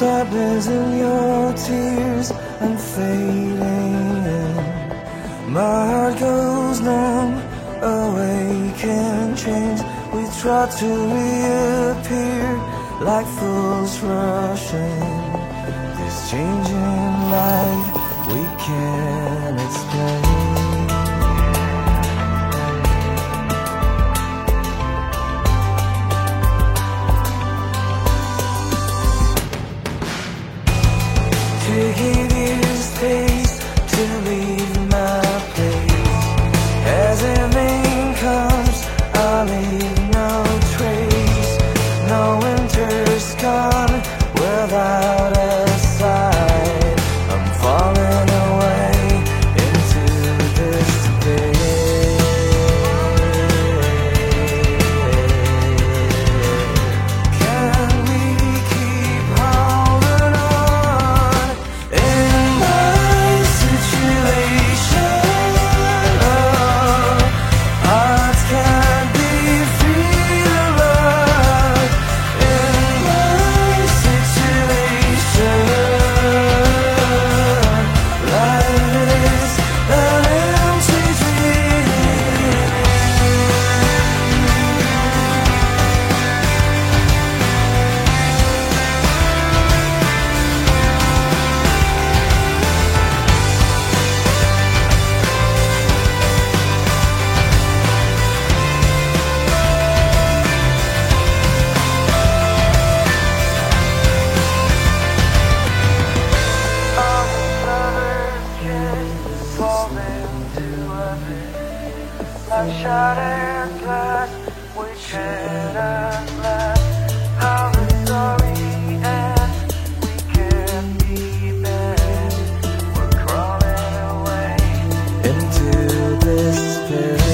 Sadness in your tears and fading. My heart goes numb, awake and change. We try to reappear like fools rushing. This changing life we can't. we should have left. How the story ends, we be. We're crawling away into this pit.